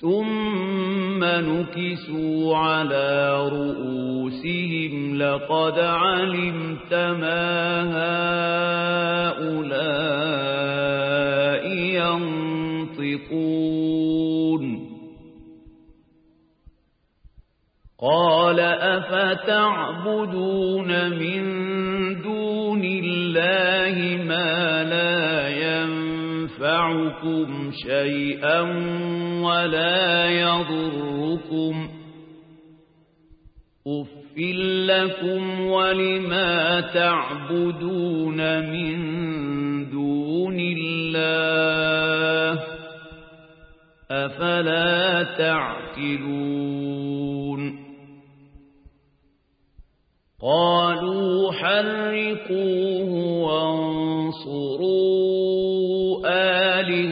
ثم نكسوا على رؤوسهم لقد علمت ما هؤلاء ينطقون قال أفتعبدون من دون الله ما لا ينفعكم شيئا ولا يضركم أف لكم ولما تعبدون من دون الله أفلا تعقلون قالوا حرقوه وانصروا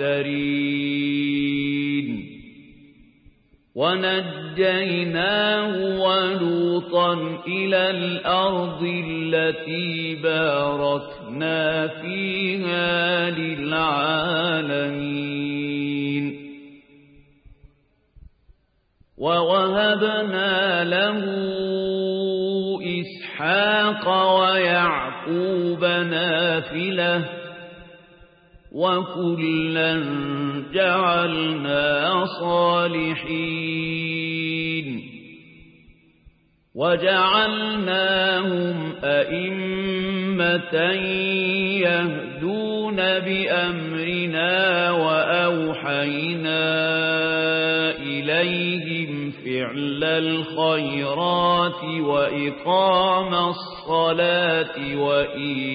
الأخسرين ونجيناه ولوطا إلى الأرض التي باركنا فيها للعالمين. ووهبنا له إسحاق ويعقوب نافلة وكلا جعلنا صالحين وجعلناهم أئمة يهدون بأمرنا وأوحينا إليهم فعل الخيرات وإقام الصلاة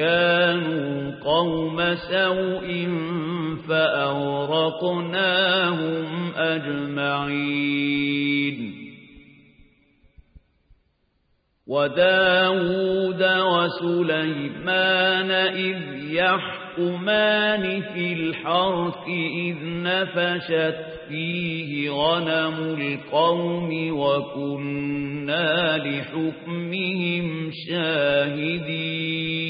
كانوا قوم سوء فأورقناهم أجمعين. وداود وسليمان إذ يحكمان في الحرث إذ نفشت فيه غنم القوم وكنا لحكمهم شاهدين.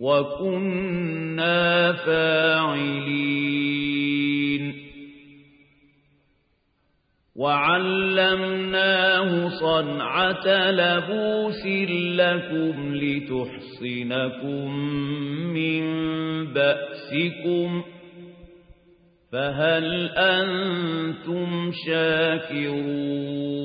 وكنا فاعلين وعلمناه صنعة لبوس لكم لتحصنكم من بأسكم فهل أنتم شاكرون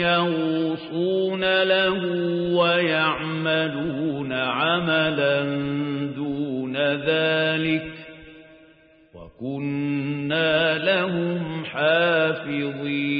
يغوصون له ويعملون عملا دون ذلك وكنا لهم حافظين